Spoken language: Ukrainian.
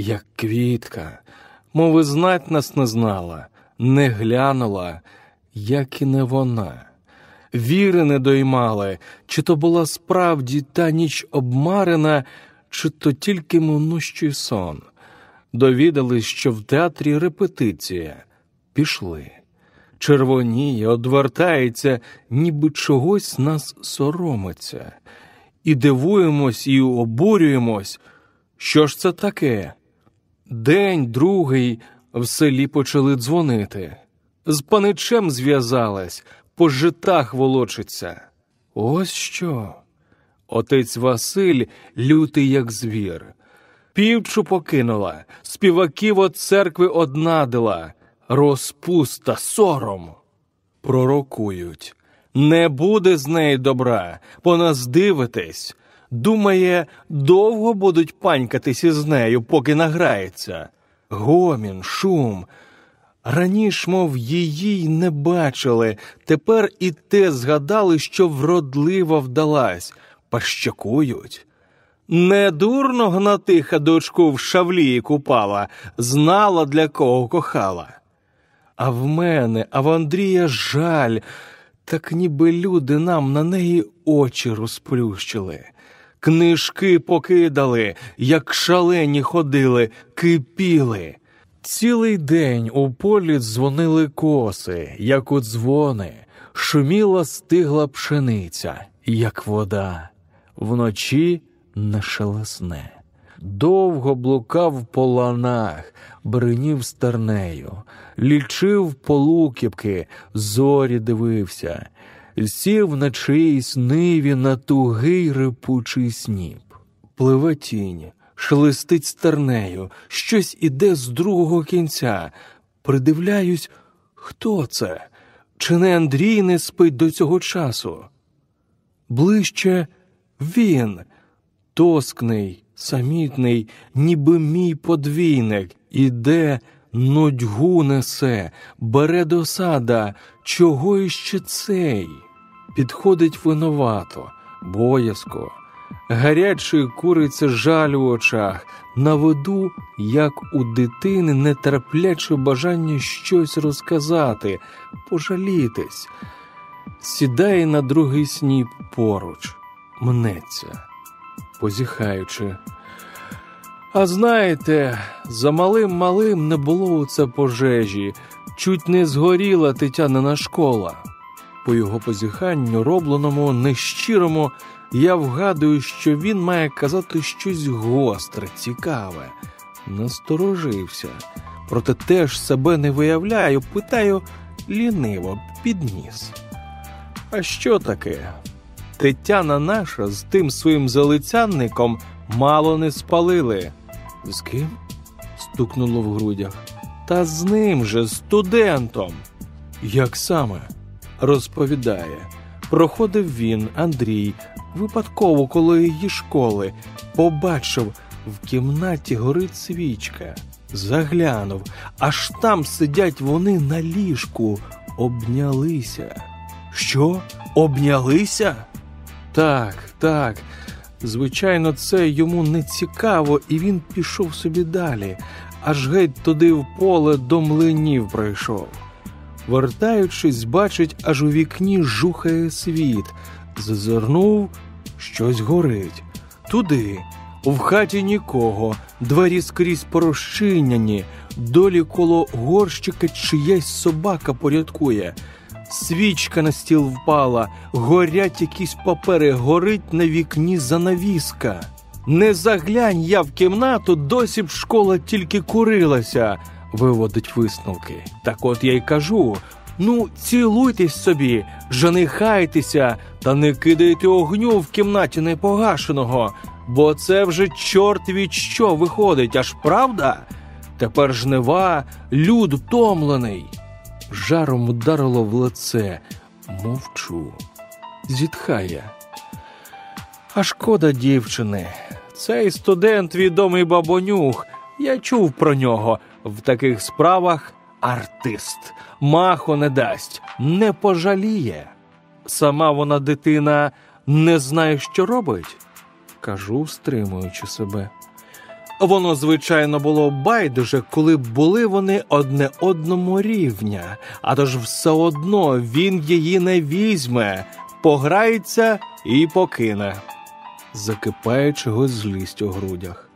як квітка, мови знать нас не знала, не глянула, як і не вона. Віри не доймали, чи то була справді та ніч обмарена, чи то тільки минущий сон. Довідались, що в театрі репетиція. Пішли. Червоніє, одвертається, ніби чогось нас соромиться. І дивуємось, і обурюємось. Що ж це таке? День другий в селі почали дзвонити. З паничем зв'язалась, по житах волочиться. Ось що. Отець Василь лютий, як звір. Півчу покинула, співаків от церкви однадила, розпуста, сором. Пророкують. Не буде з неї добра, по нас дивитесь. Думає, довго будуть панькатись із нею, поки награється. Гомін, шум. Раніше, мов, її й не бачили, тепер і те згадали, що вродлива вдалась, пащакують. Не дурно гнатиха дочку в шавлії купала, знала, для кого кохала. А в мене, а в Андрія жаль, так ніби люди нам на неї очі розплющили. Книжки покидали, як шалені ходили, кипіли. Цілий день у полі дзвонили коси, як у дзвони, шуміла стигла пшениця, як вода, вночі не шелесне. Довго блукав по ланах, бринів стернею, лічив полуківки, зорі дивився, сів на чиїсь ниві на тугий рипучий сніп. Пливе тінь, шелестить стернею, щось іде з другого кінця. Придивляюсь, хто це? Чи не Андрій не спить до цього часу? Ближче він, тоскний, самітний, ніби мій подвійник, іде, нудьгу несе, бере досада, чого іще цей? Підходить винувато, боязко. Гарячий куриться жаль у очах, на виду, як у дитини, нетерпляче бажання щось розказати, пожалітись, сідає на другий сніп поруч, мнеться, позіхаючи. А знаєте, за малим малим не було у це пожежі, чуть не згоріла Тетянина школа. По його позіханню, робленому, нещирому, я вгадую, що він має казати щось гостре, цікаве. Насторожився, проте теж себе не виявляю, питаю ліниво, підніс. А що таке? Тетяна наша з тим своїм залицянником мало не спалили. З ким? стукнуло в грудях. Та з ним же, студентом. Як саме? Розповідає. Проходив він, Андрій, випадково коло її школи, побачив, в кімнаті горить свічка. Заглянув, аж там сидять вони на ліжку, обнялися. Що? Обнялися? Так, так. Звичайно, це йому не цікаво, і він пішов собі далі, аж геть туди в поле до млинів пройшов. Вертаючись, бачить, аж у вікні жухає світ. Зазирнув, щось горить. Туди, в хаті нікого, двері скрізь порозчиняні, долі коло горщика чиясь собака порядкує. Свічка на стіл впала, горять якісь папери, горить на вікні занавіска. Не заглянь я в кімнату, досі б школа тільки курилася, виводить висновки. Так от я й кажу: ну, цілуйтесь собі, женихайтеся, та не кидайте огню в кімнаті непогашеного, бо це вже чорт від що виходить, аж правда? Тепер жнива, люд утомлений. Жаром ударило в лице. Мовчу. Зітхає. А шкода дівчини. Цей студент відомий бабонюх. Я чув про нього. В таких справах артист. Маху не дасть, не пожаліє. Сама вона дитина не знає, що робить. Кажу, стримуючи себе. Воно, звичайно, було байдуже, коли були вони одне одному рівня, а тож все одно він її не візьме, пограється і покине, закипаючи злість у грудях.